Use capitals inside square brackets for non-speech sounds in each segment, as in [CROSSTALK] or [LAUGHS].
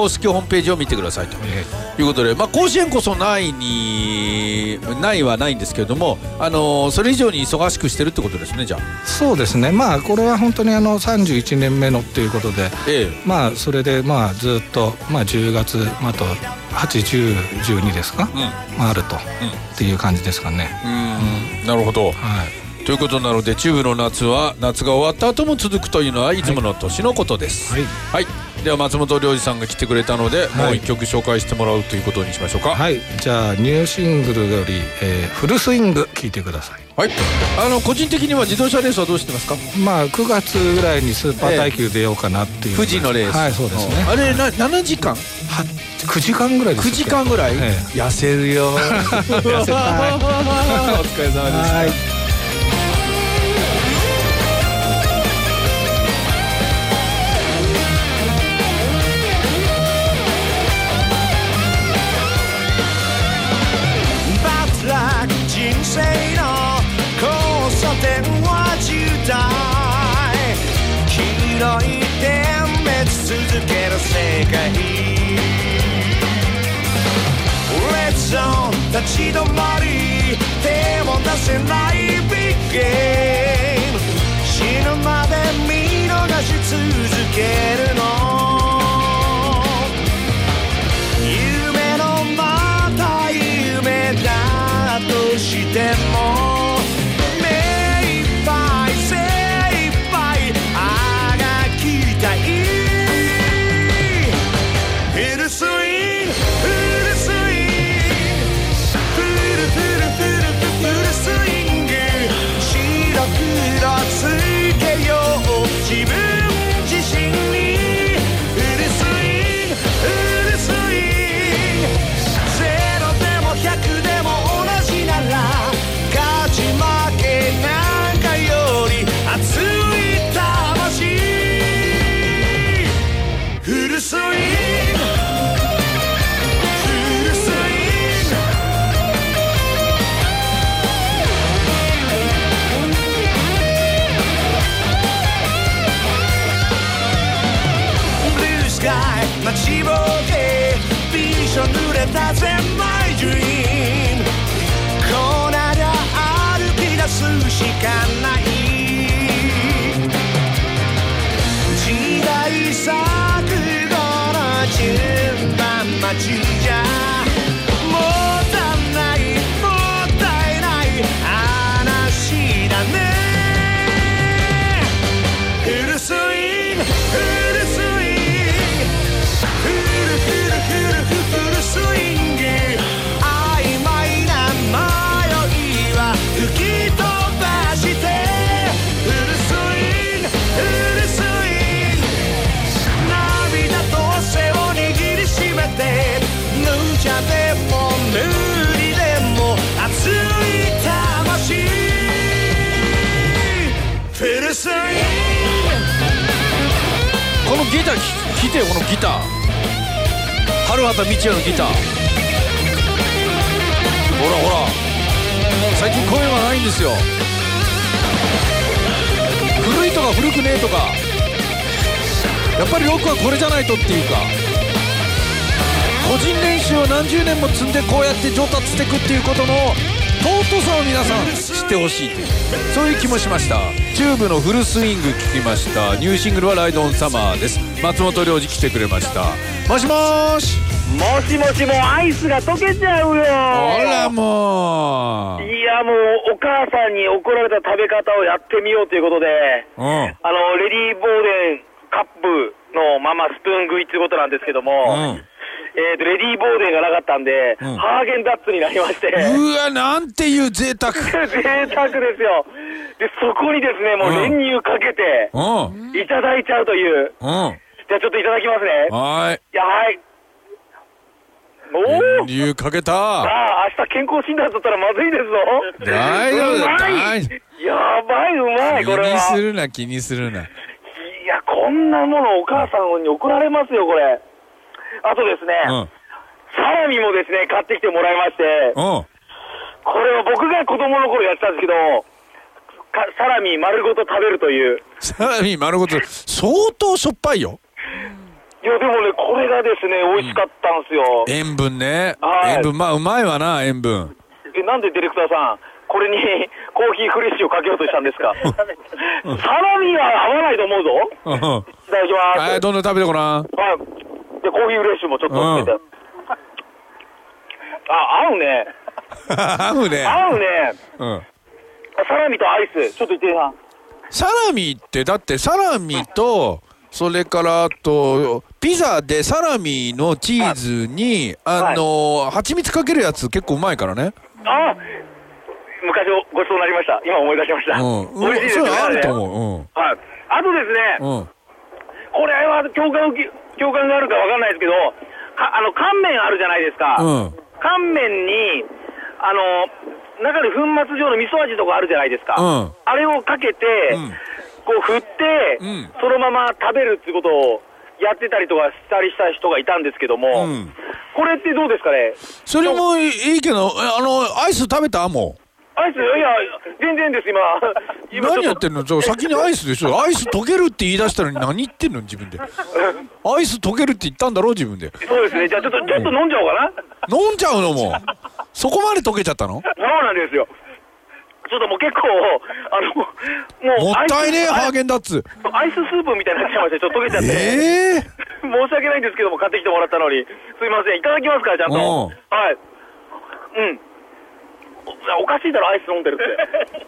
公式ホームページを見てくださいと。いうことで、まあ、甲子園こそないにないはないんですけれども、あのそれ以上に忙しくしてるってことですねじゃあ。そうですね。まあこれは本当にあの31年目のっていうことで、ええ、まあそれでまあずっと、まあ、10月、まあ、あと81012ですか、うん、まあ、あると、うん、っていう感じですかね。うん。なるほど、はいということなので中部の夏は夏が終わった後も続くというのはいつもの年のことです。はい、はい、では松本良二さんが来てくれたので、はい、もう一曲紹介してもらうということにしましょうか。はい。じゃあニューシングルより、えー「フルスイング」聴いてください。はい。あの個人的には自動車レースはどうしてますか？まあ9月ぐらいにスーパー耐久出ようかなっていう、富士のレース。はいそうですね。あれな7時間？は9時間ぐらいです9時間ぐらい、ええ、痩せるよ。[LAUGHS] 痩せたい。[LAUGHS] お疲れ様でした番ギター聴いてよこのギター。春畑道也のギター。ほらほら。最近声はないんですよ。古いとか古くねえとか。やっぱりロックはこれじゃないとっていうか。個人練習を何十年も積んでこうやって上達していくっていうことの尊さを皆さん知ってほしいというそういう気もしました。チューブのフルスイング聞きました。ニューシングルは「ライドオンサマー」です。松本良二来てくれました。もしもし。もしもしもうアイスが溶けちゃうよ。ほらもう。いやもうお母さんに怒られた食べ方をやってみようということで、うん、あのレディー・ボーデンカップのままスプーン食いってことなんですけども、うんえーと、レディー・ボーデンがなかったんで、うん、ハーゲンダッツになりまして。うわ、なんていう贅沢 [LAUGHS] 贅沢ですよ。で、そこにですね、もう練乳かけて、いただいちゃうという。じゃあちょっといただきますね。はい。いや、はい。おお練乳かけたさあ、明日健康診断取ったらまずいですぞ。大丈夫だ、大丈夫。やばい、うまい、これは。気にするな、気にするな。いや、こんなものお母さんに怒られますよ、これ。あとですね、うん、サラミもですね、買ってきてもらいまして、これは僕が子供の頃やってたんですけど、サラミ丸ごと食べるという。サラミ丸ごと、相当しょっぱいよ。いや、でもね、これがですね、美味しかったんですよ。塩分ね。塩分、まあ、うまいわな、塩分。え、なんでディレクターさん、これにコーヒーフレッシュをかけようとしたんですか？サラミは合わないと思うぞ。いただきます。はい、どんどん食べてごらん。はい。で、コーヒーフレッシュもちょっとつけて。うん、あ、合うね。[LAUGHS] 合うね。合うね。うん。サラミとアイス、ちょっと言ってな。サラミって、だってサラミと、それからあと、ピザでサラミのチーズに、あのー、蜂蜜かけるやつ結構うまいからね。あ昔ごちそうになりました。今思い出しました。うん。美味しいですね。あると思う。うん。はい。あとですね、うん。これは共感、共感があるかわかんないですけど、あの、乾麺あるじゃないですか。うん。乾麺に、あの、中に粉末状の味噌味とかあるじゃないですか。うん。あれをかけて、うんこう振って、うん、そのまま食べるっていうことをやってたりとかしたりした人がいたんですけども、うん、これってどうですかね？それもいいけど、あの、アイス食べた？もう。アイス？いや、全然です、今。今 [LAUGHS] 何やってんの？ちょ先にアイスでしょ。アイス溶けるって言い出したのに何言ってんの？自分で。[LAUGHS] アイス溶けるって言ったんだろ自分で。そうですね。じゃあちょっと、ちょっと飲んじゃおうかな。飲んじゃうのもそこまで溶けちゃったの？そうなんですよ。ちょっともう結構、あの、もう。もったいねえ、ハーゲンダッツ。アイススープみたいになっちゃいまして、ちょっと溶けちゃって。ええー、申し訳ないんですけども、買ってきてもらったのに。すいません、いただきますから、ちゃんと。はい。うん。おかしいだろ、アイス飲んでるって。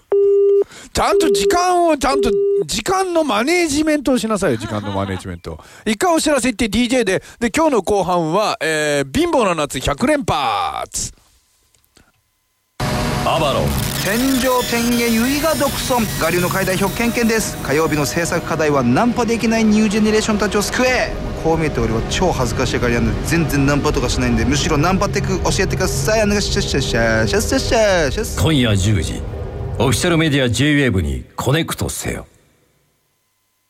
[LAUGHS] ちゃんと時間を、ちゃんと、時間のマネージメントをしなさいよ、時間のマネージメント。一回お知らせ行って DJ で、で、今日の後半は、えー、貧乏な夏100連発。アバロ天上天下唯我独尊我流の解体表ケンケンです。火曜日の制作課題はナンパできないニュージェネレーションたちを救え。こう見えて俺は超恥ずかしいからやんで全然ナンパとかしないんでむしろナンパテク教えてください。お願いします。今夜10時オフィシャルメディア JWAVE にコネクトせよ。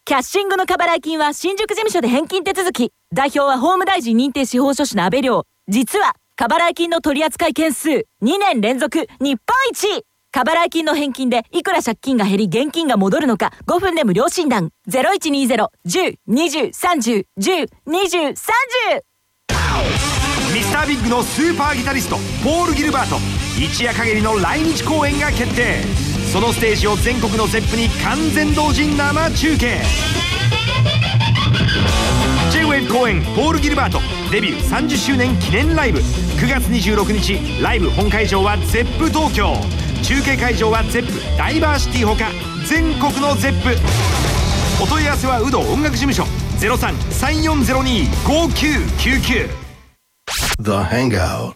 キャッシングの過払い金は新宿事務所で返金手続き。代表は法務大臣認定司法書士の安倍亮。実は過払い金の取り扱い件数2年連続日本一。過払い金の返金でいくら借金が減り現金が戻るのか5分で無料診断。0120-10-20-30-10-20-30ミスタービッグのスーパーギタリストポール・ギルバート。一夜限りの来日公演が決定。そのステージを全国の ZEP に完全同時生中継。公演ポール・ギルバート。デビュー30周年記念ライブ。9月26日ライブ本会場は ZEP 東京。中継会場は ZEP ダイバーシティほか全国の ZEP お問い合わせは有働音楽事務所。0334025999 The Hangout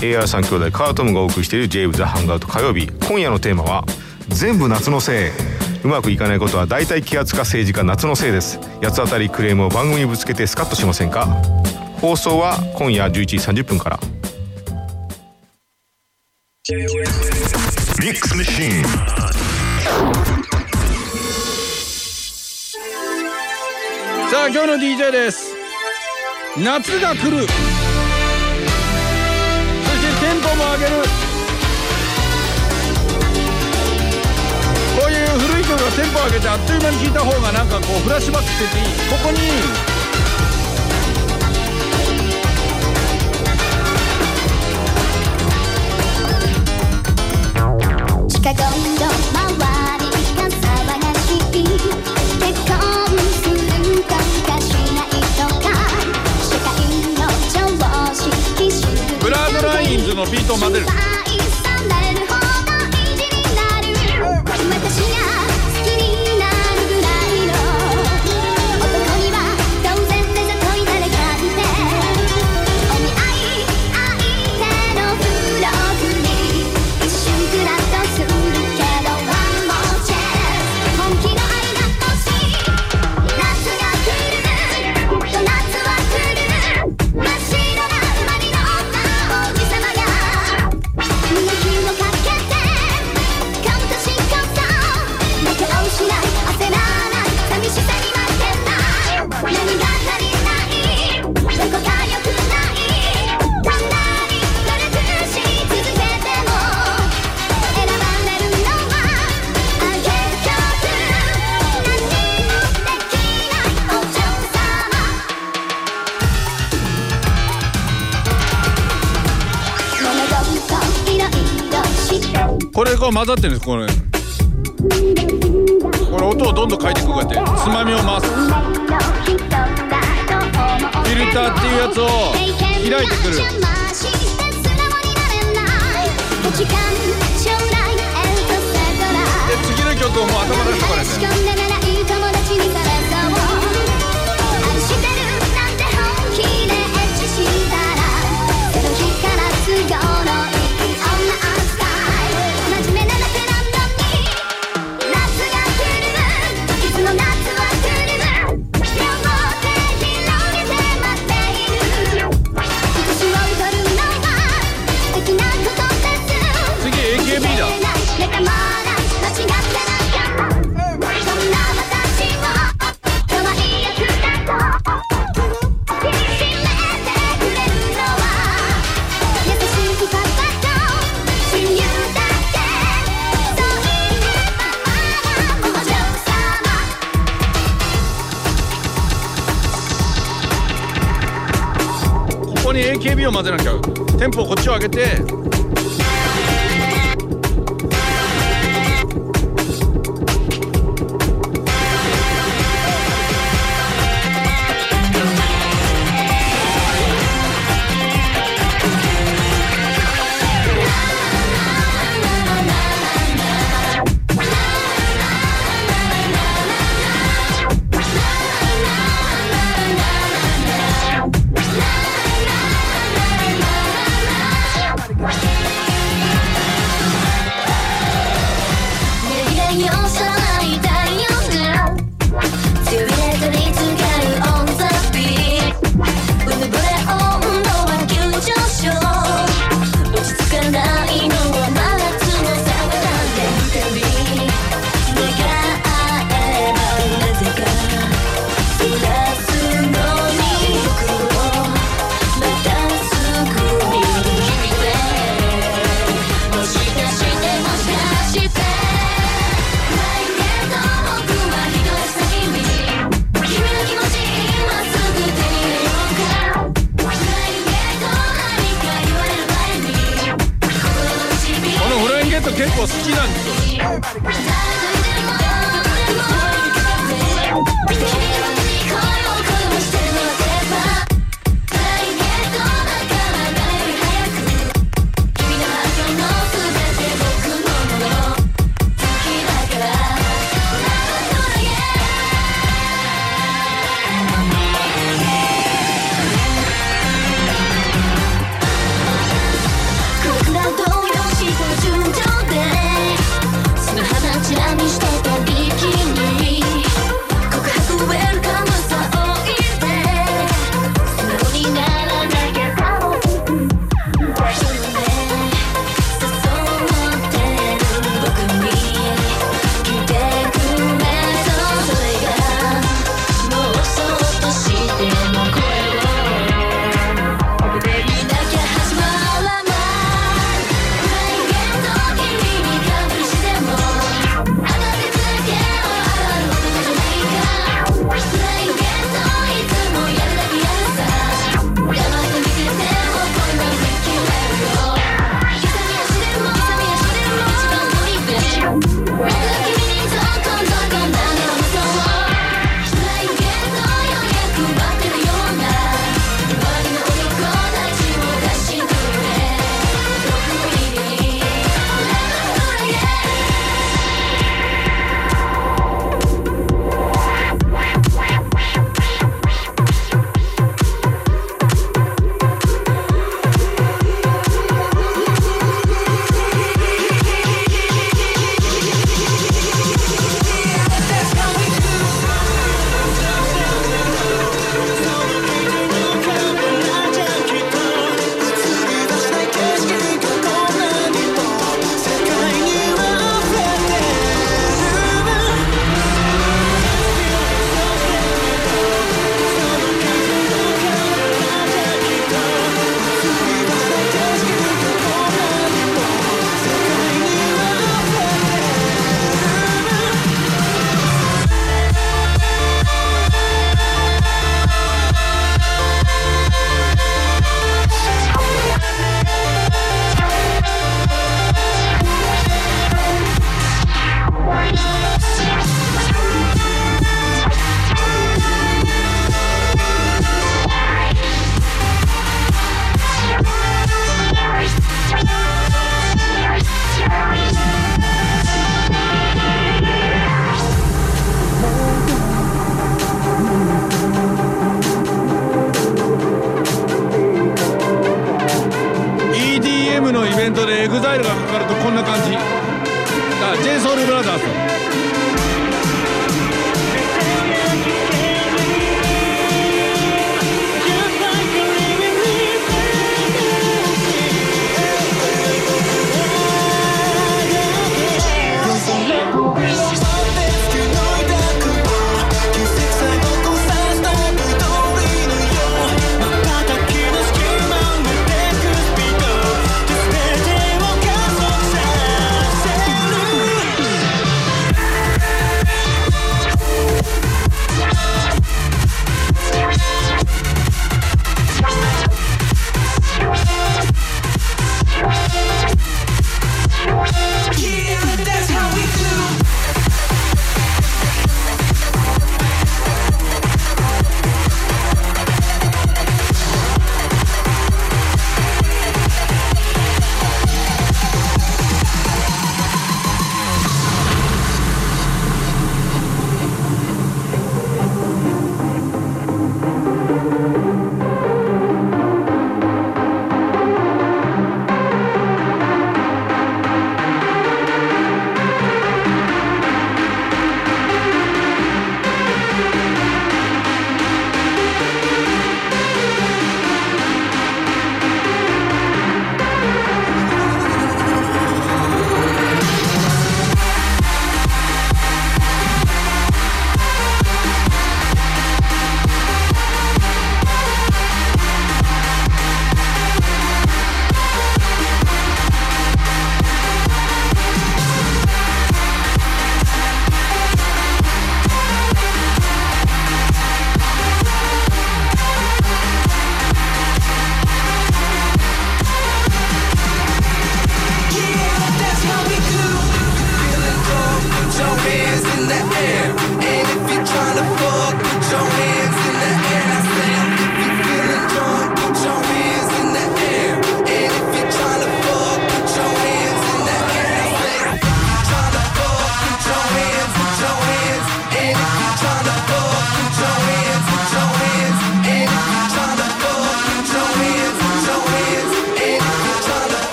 AR3 兄弟カートムがお送りしている j ブ The Hangout 火曜日。今夜のテーマは全部夏のせいうまくいかないことは大体気圧か政治か夏のせいです。八つ当たりクレームを番組にぶつけてスカッとしませんか？放送は今夜11時30分から。ミックスマシーンさあ今日の DJ です。夏が来るテンポ上げてあっという間に聴いた方がなんかこうフラッシュバックしてていいここに近頃周りが騒がしい結婚するかしないとか社会の常識 Blurred Line s のビートを混ぜる。これこう混ざってるんですこれこれ音をどんどん変えていくこうやって。つまみを回す。フィルターっていうやつを開いてくる。で次の曲をもう頭の中からね混ぜなきゃテンポをこっちを上げて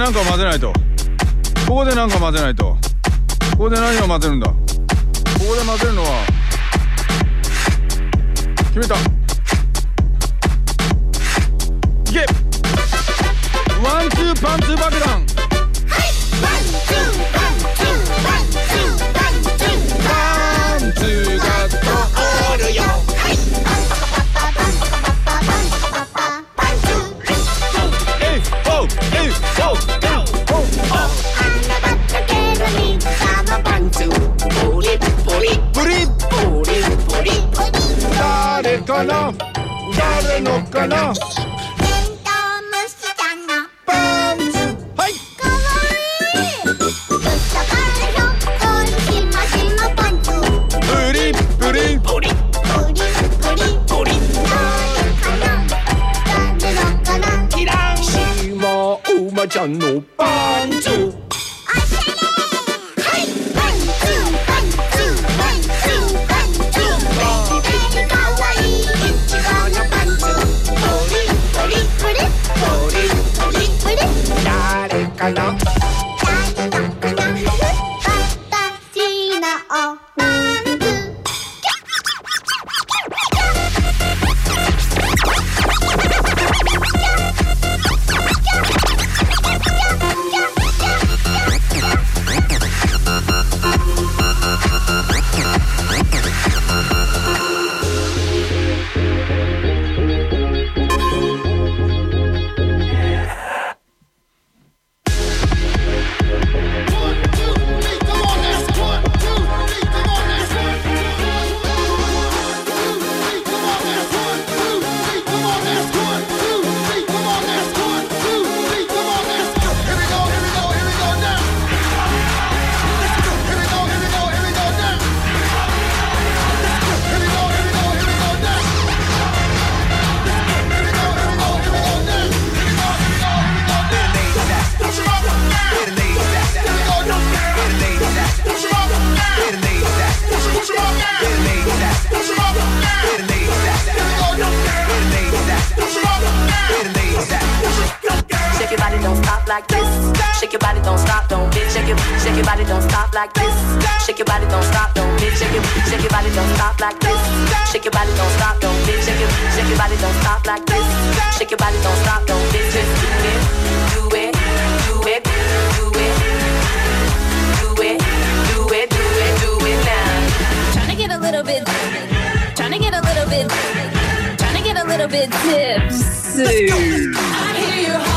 何か混ぜないと。ここで何か混ぜないと。ここで何を混ぜるんだ。ここで混ぜるのは決めた。go, go, go, up. I'm about to get relief. I'm booty, no kono. like this. Shake your body, don't stop, don't bitch. Shake your, shake your body, don't stop like this. Shake your body, don't stop, don't bitch. Shake your, shake your body, don't stop like this. Shake your body, don't stop, don't bitch. Shake your, shake your body, don't stop like this. Shake your body, don't stop, don't bitch. Just do it, do it, do it, do it, do it, do it, do it, do it now. Get a little bit, tryna get a little bit, tryna get a little bit tipsy. I hear you.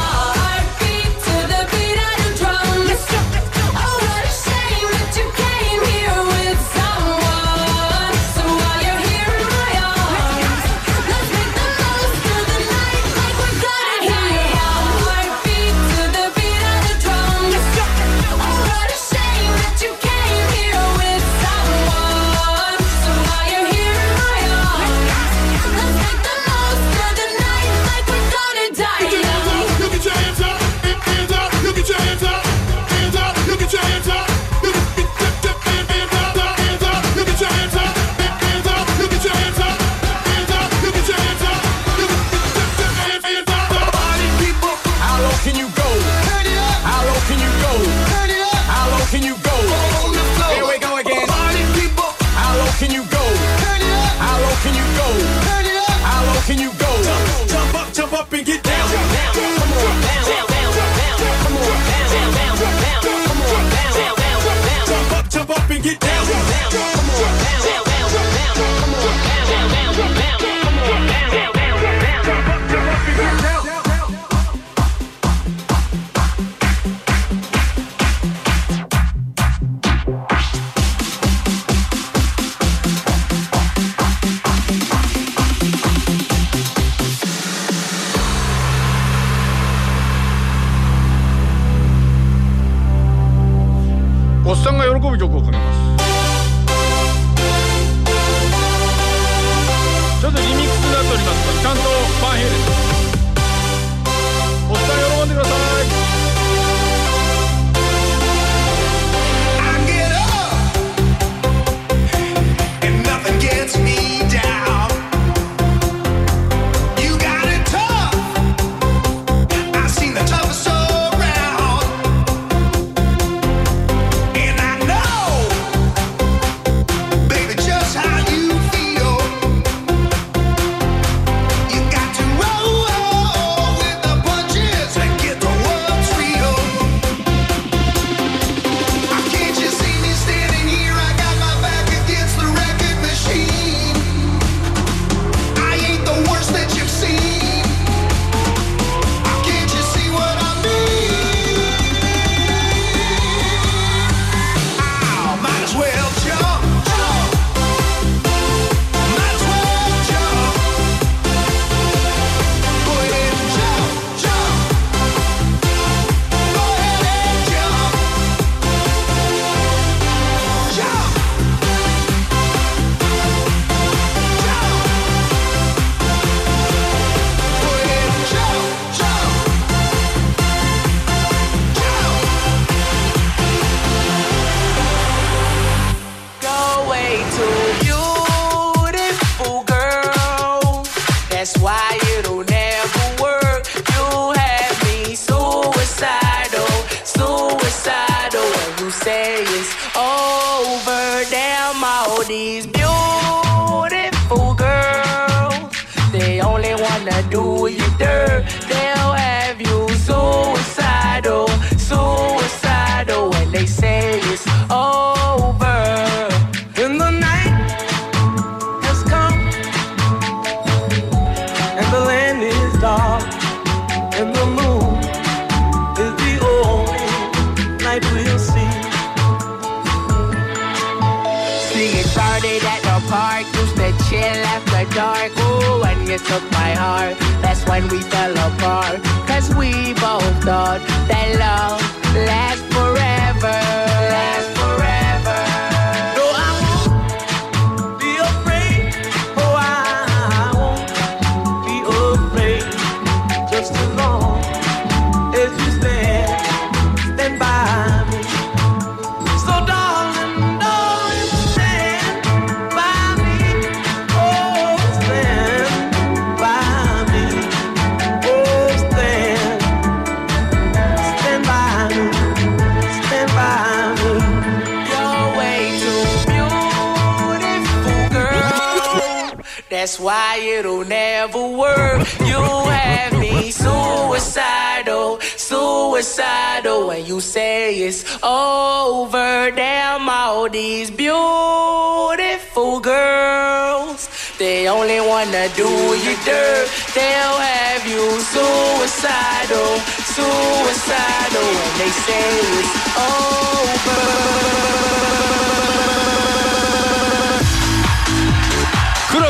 Do you dirt. They'll have you suicidal, suicidal. When they say it's over. And the night has come, and the land is dark, and the moon is the only light we'll see. See, it started at the park, used to chill after dark. Ooh, you took my heart, that's when we fell apart. Cause we both thought that love lasts why it'll never work. You have me suicidal, suicidal. When you say it's over, damn all these beautiful girls. They only wanna do you dirt. They'll have you suicidal, suicidal. When they say it's over.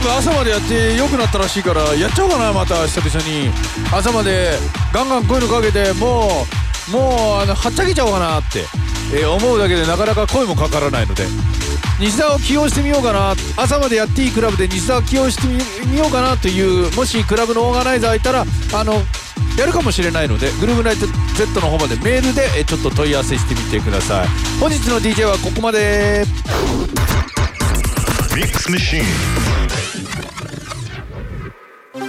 朝までやって良くなったらしいからやっちゃおうかなまた久々に。朝までガンガン声のかけてもうもうあのはっちゃけちゃおうかなって、えー思うだけでなかなか声もかからないので。西田を起用してみようかな。朝までやっていいクラブで西田を起用してみようかなというもしクラブのオーガナイザーいたらあのやるかもしれないのでグルーブナイト Z の方までメールでえちょっと問い合わせしてみてください。本日の DJ はここまで。ミックスマシーン